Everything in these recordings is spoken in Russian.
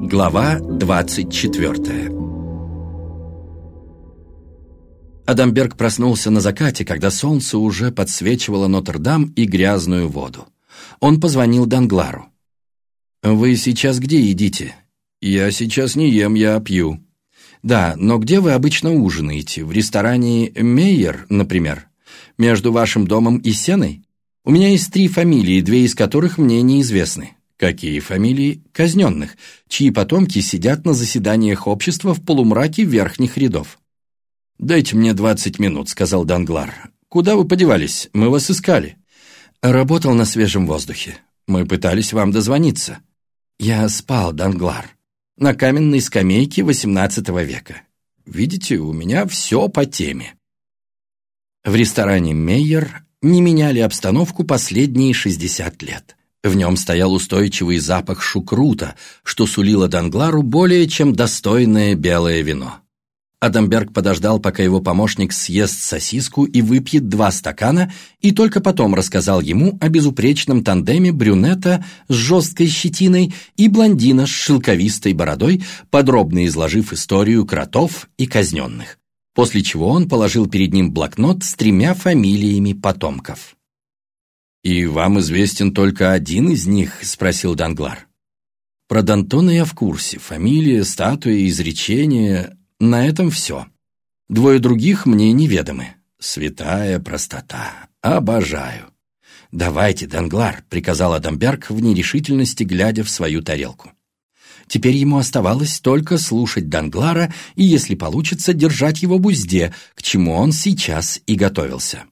Глава 24 Адамберг проснулся на закате, когда солнце уже подсвечивало Нотр-Дам и грязную воду. Он позвонил Данглару. «Вы сейчас где едите?» «Я сейчас не ем, я пью». «Да, но где вы обычно ужинаете? В ресторане «Мейер», например? Между вашим домом и Сеной? У меня есть три фамилии, две из которых мне неизвестны. Какие фамилии казненных, чьи потомки сидят на заседаниях общества в полумраке верхних рядов? «Дайте мне двадцать минут», — сказал Данглар. «Куда вы подевались? Мы вас искали». «Работал на свежем воздухе. Мы пытались вам дозвониться». «Я спал, Данглар. На каменной скамейке XVIII века. Видите, у меня все по теме». В ресторане «Мейер» не меняли обстановку последние 60 лет. В нем стоял устойчивый запах шукрута, что сулило Данглару более чем достойное белое вино. Адамберг подождал, пока его помощник съест сосиску и выпьет два стакана, и только потом рассказал ему о безупречном тандеме брюнета с жесткой щетиной и блондина с шелковистой бородой, подробно изложив историю кротов и казненных. После чего он положил перед ним блокнот с тремя фамилиями потомков. «И вам известен только один из них?» – спросил Данглар. «Про Д'Антона я в курсе. Фамилия, статуя, изречение. На этом все. Двое других мне неведомы. Святая простота. Обожаю». «Давайте, Данглар», – приказал Адамберг в нерешительности, глядя в свою тарелку. Теперь ему оставалось только слушать Данглара и, если получится, держать его в узде, к чему он сейчас и готовился.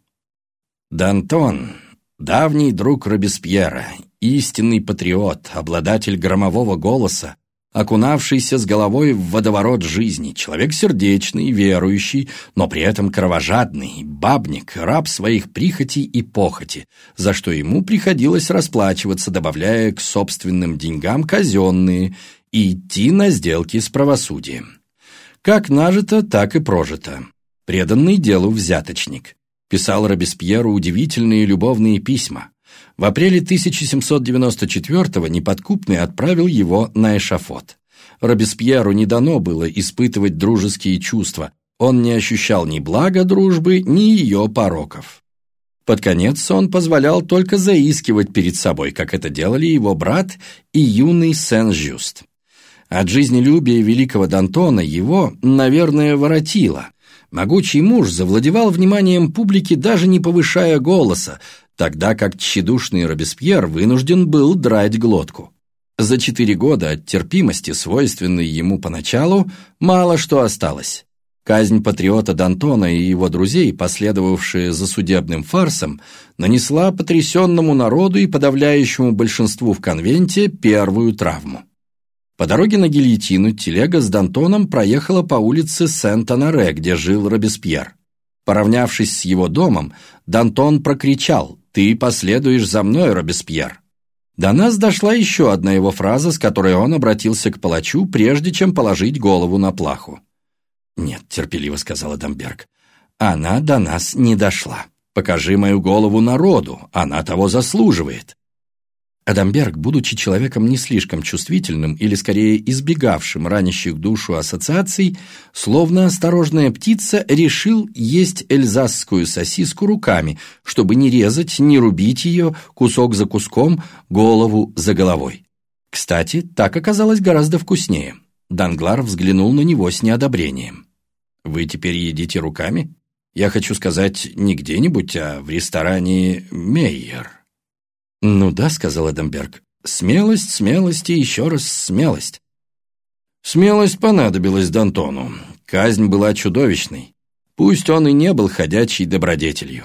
«Д'Антон, Давний друг Робеспьера, истинный патриот, обладатель громового голоса, окунавшийся с головой в водоворот жизни, человек сердечный, верующий, но при этом кровожадный, бабник, раб своих прихотей и похоти, за что ему приходилось расплачиваться, добавляя к собственным деньгам казенные и идти на сделки с правосудием. Как нажито, так и прожито. Преданный делу взяточник писал Робеспьеру удивительные любовные письма. В апреле 1794-го неподкупный отправил его на эшафот. Робеспьеру не дано было испытывать дружеские чувства, он не ощущал ни блага дружбы, ни ее пороков. Под конец он позволял только заискивать перед собой, как это делали его брат и юный Сен-Жюст. От жизнелюбия великого Д'Антона его, наверное, воротило, Могучий муж завладевал вниманием публики, даже не повышая голоса, тогда как тщедушный Робеспьер вынужден был драть глотку. За четыре года от терпимости, свойственной ему поначалу, мало что осталось. Казнь патриота Д'Антона и его друзей, последовавшая за судебным фарсом, нанесла потрясенному народу и подавляющему большинству в конвенте первую травму. По дороге на гильотину телега с Д'Антоном проехала по улице Сент-Анаре, где жил Робеспьер. Поравнявшись с его домом, Д'Антон прокричал «Ты последуешь за мной, Робеспьер!». До нас дошла еще одна его фраза, с которой он обратился к палачу, прежде чем положить голову на плаху. «Нет», — терпеливо сказал Дамберг, — «она до нас не дошла. Покажи мою голову народу, она того заслуживает». Адамберг, будучи человеком не слишком чувствительным или скорее избегавшим ранящих душу ассоциаций, словно осторожная птица решил есть эльзасскую сосиску руками, чтобы не резать, не рубить ее кусок за куском, голову за головой. Кстати, так оказалось гораздо вкуснее. Данглар взглянул на него с неодобрением. «Вы теперь едите руками? Я хочу сказать, не где-нибудь, а в ресторане «Мейер». «Ну да», — сказал Эдемберг. «Смелость, смелость и еще раз смелость». Смелость понадобилась Д'Антону. Казнь была чудовищной. Пусть он и не был ходячей добродетелью.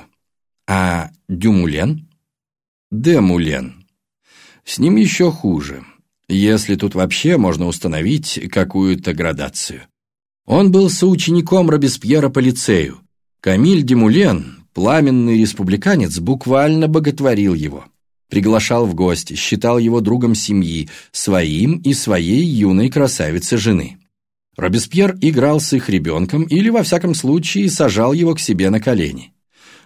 А Дюмулен? Демулен. С ним еще хуже, если тут вообще можно установить какую-то градацию. Он был соучеником Робеспьера по лицею. Камиль Демулен, пламенный республиканец, буквально боготворил его приглашал в гости, считал его другом семьи, своим и своей юной красавицы жены. Робеспьер играл с их ребенком или, во всяком случае, сажал его к себе на колени.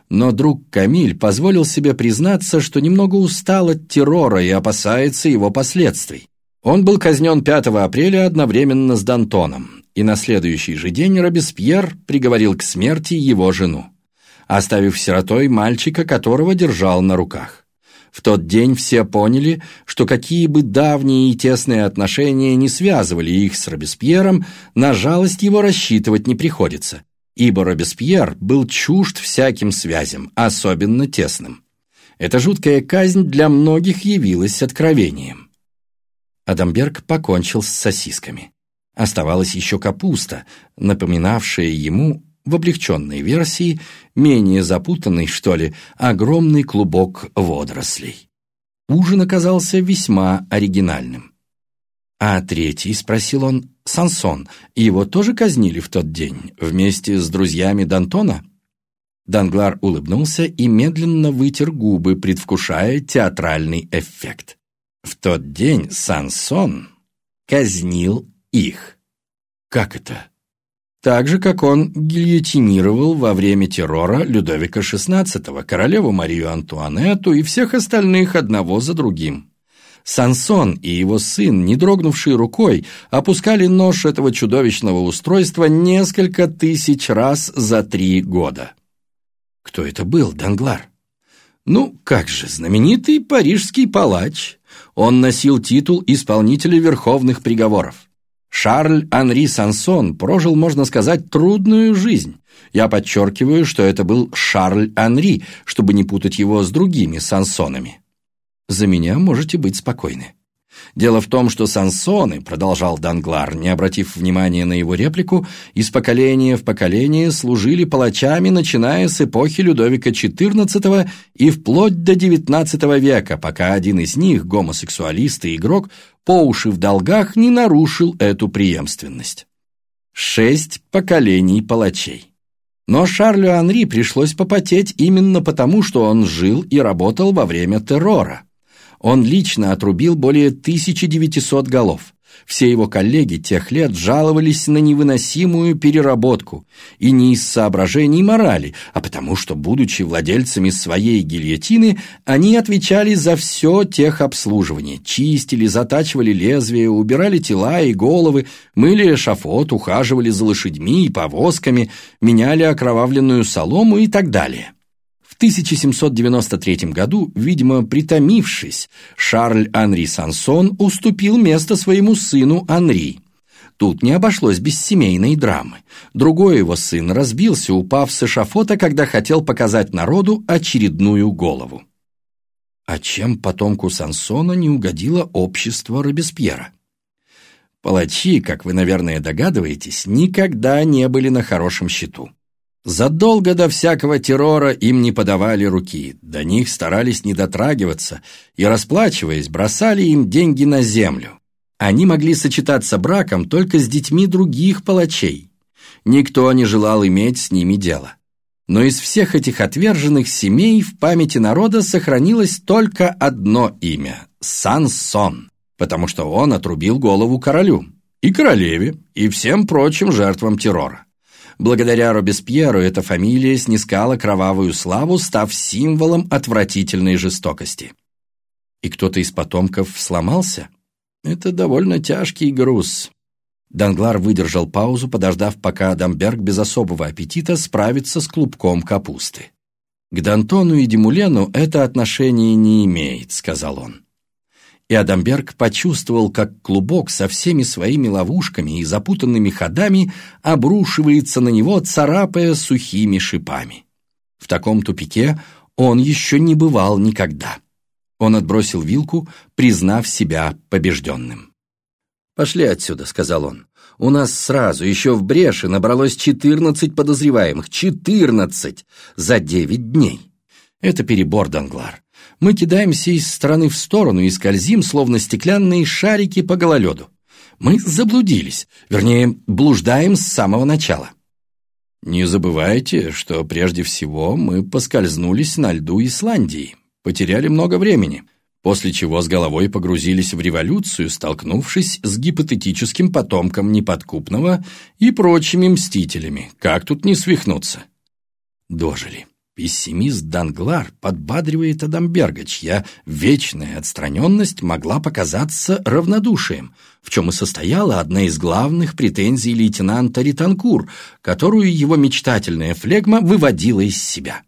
Но друг Камиль позволил себе признаться, что немного устал от террора и опасается его последствий. Он был казнен 5 апреля одновременно с Д'Антоном, и на следующий же день Робеспьер приговорил к смерти его жену, оставив сиротой мальчика, которого держал на руках. В тот день все поняли, что какие бы давние и тесные отношения не связывали их с Робеспьером, на жалость его рассчитывать не приходится, ибо Робеспьер был чужд всяким связям, особенно тесным. Эта жуткая казнь для многих явилась откровением. Адамберг покончил с сосисками. Оставалась еще капуста, напоминавшая ему, в облегченной версии, менее запутанный, что ли, огромный клубок водорослей. Ужин оказался весьма оригинальным. «А третий?» — спросил он. «Сансон. Его тоже казнили в тот день, вместе с друзьями Д'Антона?» Данглар улыбнулся и медленно вытер губы, предвкушая театральный эффект. В тот день Сансон казнил их. Как это? Так же, как он гильотинировал во время террора Людовика XVI, королеву Марию Антуанетту и всех остальных одного за другим. Сансон и его сын, не дрогнувший рукой, опускали нож этого чудовищного устройства несколько тысяч раз за три года. Кто это был, Данглар? Ну, как же, знаменитый парижский палач, он носил титул исполнителя верховных приговоров. Шарль Анри Сансон прожил, можно сказать, трудную жизнь. Я подчеркиваю, что это был Шарль Анри, чтобы не путать его с другими Сансонами. За меня можете быть спокойны. Дело в том, что Сансоны, продолжал Данглар, не обратив внимания на его реплику, из поколения в поколение служили палачами, начиная с эпохи Людовика XIV и вплоть до XIX века, пока один из них, гомосексуалист и игрок, по уши в долгах не нарушил эту преемственность. Шесть поколений палачей. Но Шарлю Анри пришлось попотеть именно потому, что он жил и работал во время террора. Он лично отрубил более 1900 голов. Все его коллеги тех лет жаловались на невыносимую переработку, и не из соображений морали, а потому что, будучи владельцами своей гильотины, они отвечали за все техобслуживание, чистили, затачивали лезвия, убирали тела и головы, мыли эшафот, ухаживали за лошадьми и повозками, меняли окровавленную солому и так далее. В 1793 году, видимо, притомившись, Шарль Анри Сансон уступил место своему сыну Анри. Тут не обошлось без семейной драмы. Другой его сын разбился, упав с эшафота, когда хотел показать народу очередную голову. А чем потомку Сансона не угодило общество Робеспьера? Палачи, как вы, наверное, догадываетесь, никогда не были на хорошем счету. Задолго до всякого террора им не подавали руки, до них старались не дотрагиваться и, расплачиваясь, бросали им деньги на землю. Они могли сочетаться браком только с детьми других палачей. Никто не желал иметь с ними дело. Но из всех этих отверженных семей в памяти народа сохранилось только одно имя – Сансон, потому что он отрубил голову королю, и королеве, и всем прочим жертвам террора. Благодаря Робеспьеру эта фамилия снискала кровавую славу, став символом отвратительной жестокости. И кто-то из потомков сломался? Это довольно тяжкий груз. Данглар выдержал паузу, подождав, пока Адамберг без особого аппетита справится с клубком капусты. «К Д'Антону и Демулену это отношение не имеет», — сказал он и Адамберг почувствовал, как клубок со всеми своими ловушками и запутанными ходами обрушивается на него, царапая сухими шипами. В таком тупике он еще не бывал никогда. Он отбросил вилку, признав себя побежденным. «Пошли отсюда», — сказал он. «У нас сразу, еще в бреше, набралось четырнадцать подозреваемых. Четырнадцать! За девять дней!» Это перебор, Данглар мы кидаемся из стороны в сторону и скользим, словно стеклянные шарики по гололеду. Мы заблудились, вернее, блуждаем с самого начала. Не забывайте, что прежде всего мы поскользнулись на льду Исландии, потеряли много времени, после чего с головой погрузились в революцию, столкнувшись с гипотетическим потомком неподкупного и прочими мстителями. Как тут не свихнуться? Дожили. Пессимист Данглар подбадривает Адамберга, чья вечная отстраненность могла показаться равнодушием, в чем и состояла одна из главных претензий лейтенанта Ританкур, которую его мечтательная флегма выводила из себя.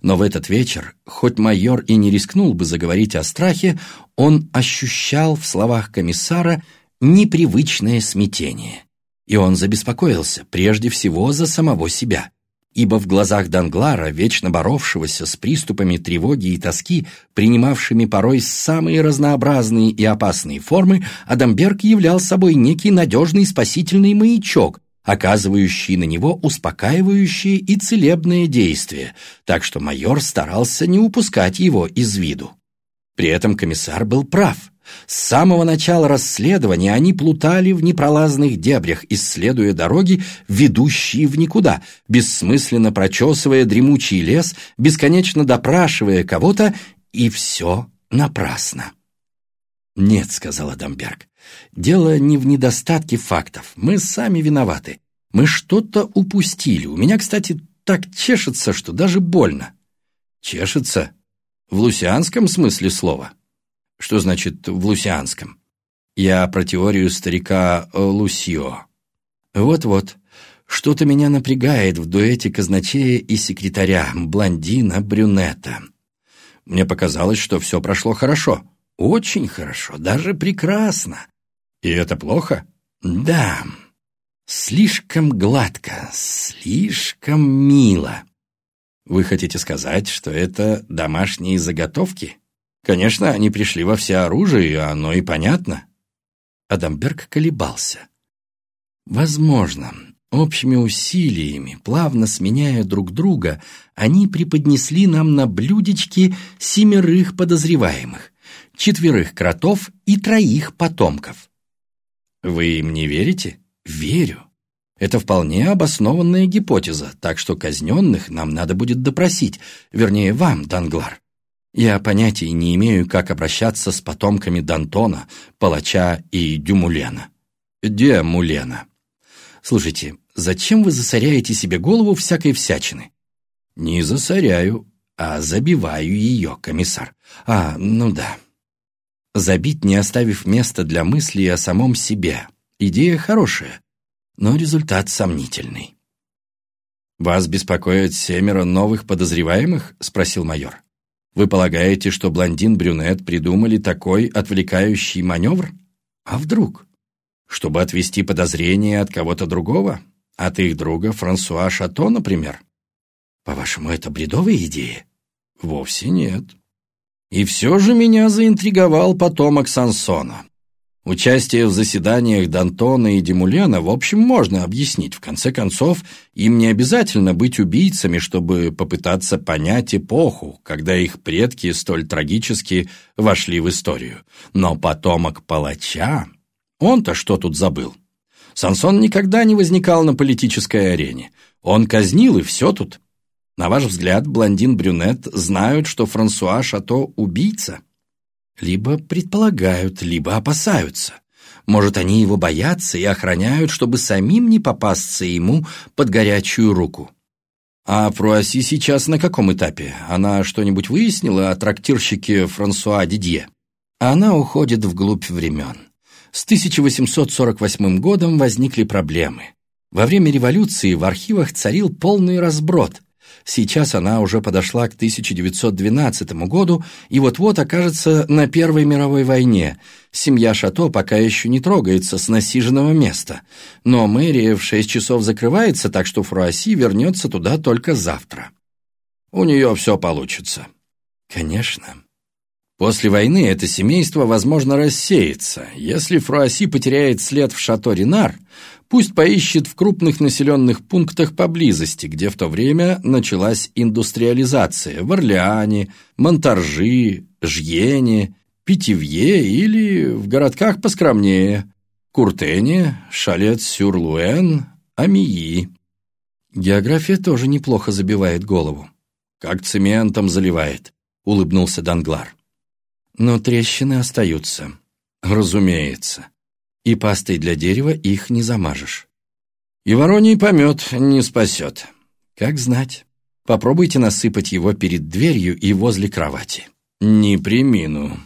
Но в этот вечер, хоть майор и не рискнул бы заговорить о страхе, он ощущал в словах комиссара непривычное смятение. И он забеспокоился прежде всего за самого себя – ибо в глазах Данглара, вечно боровшегося с приступами тревоги и тоски, принимавшими порой самые разнообразные и опасные формы, Адамберг являл собой некий надежный спасительный маячок, оказывающий на него успокаивающее и целебное действие, так что майор старался не упускать его из виду. При этом комиссар был прав – с самого начала расследования они плутали в непролазных дебрях, исследуя дороги, ведущие в никуда, бессмысленно прочесывая дремучий лес, бесконечно допрашивая кого-то, и все напрасно. «Нет», — сказал Адамберг, — «дело не в недостатке фактов. Мы сами виноваты. Мы что-то упустили. У меня, кстати, так чешется, что даже больно». «Чешется? В лусианском смысле слова?» Что значит «в лусианском»? Я про теорию старика Лусио. Вот-вот. Что-то меня напрягает в дуэте казначея и секретаря, блондина-брюнета. Мне показалось, что все прошло хорошо. Очень хорошо, даже прекрасно. И это плохо? Да. Слишком гладко, слишком мило. Вы хотите сказать, что это домашние заготовки? Конечно, они пришли во всеоружие, и оно и понятно. Адамберг колебался. Возможно, общими усилиями, плавно сменяя друг друга, они преподнесли нам на блюдечке семерых подозреваемых, четверых кротов и троих потомков. Вы им не верите? Верю. Это вполне обоснованная гипотеза, так что казненных нам надо будет допросить, вернее, вам, Данглар. Я понятия не имею, как обращаться с потомками Д'Антона, Палача и Дюмулена. Демулена. Слушайте, зачем вы засоряете себе голову всякой всячины? Не засоряю, а забиваю ее, комиссар. А, ну да. Забить, не оставив места для мыслей о самом себе. Идея хорошая, но результат сомнительный. «Вас беспокоят семеро новых подозреваемых?» — спросил майор. Вы полагаете, что блондин-брюнет придумали такой отвлекающий маневр? А вдруг? Чтобы отвести подозрения от кого-то другого? От их друга Франсуа Шато, например? По-вашему, это бредовая идея? Вовсе нет. И все же меня заинтриговал потомок Сансона. Участие в заседаниях Д'Антона и Демулена, в общем, можно объяснить. В конце концов, им не обязательно быть убийцами, чтобы попытаться понять эпоху, когда их предки столь трагически вошли в историю. Но потомок палача... Он-то что тут забыл? Сансон никогда не возникал на политической арене. Он казнил, и все тут. На ваш взгляд, блондин-брюнет знают, что Франсуа Шато – убийца? Либо предполагают, либо опасаются. Может, они его боятся и охраняют, чтобы самим не попасться ему под горячую руку. А Фруасси сейчас на каком этапе? Она что-нибудь выяснила о трактирщике Франсуа Дидье? Она уходит вглубь времен. С 1848 годом возникли проблемы. Во время революции в архивах царил полный разброд. Сейчас она уже подошла к 1912 году и вот-вот окажется на Первой мировой войне. Семья Шато пока еще не трогается с насиженного места. Но мэрия в шесть часов закрывается, так что Фруасси вернется туда только завтра. У нее все получится. Конечно. После войны это семейство, возможно, рассеется. Если Фруасси потеряет след в Шато-Ренар, пусть поищет в крупных населенных пунктах поблизости, где в то время началась индустриализация, в Орлеане, Монтаржи, Жьене, Питивье или в городках поскромнее, Куртене, Шалет-Сюр-Луэн, Амии. География тоже неплохо забивает голову. Как цементом заливает, улыбнулся Данглар. Но трещины остаются. Разумеется. И пастой для дерева их не замажешь. И вороний помет не спасет. Как знать. Попробуйте насыпать его перед дверью и возле кровати». «Не примину»,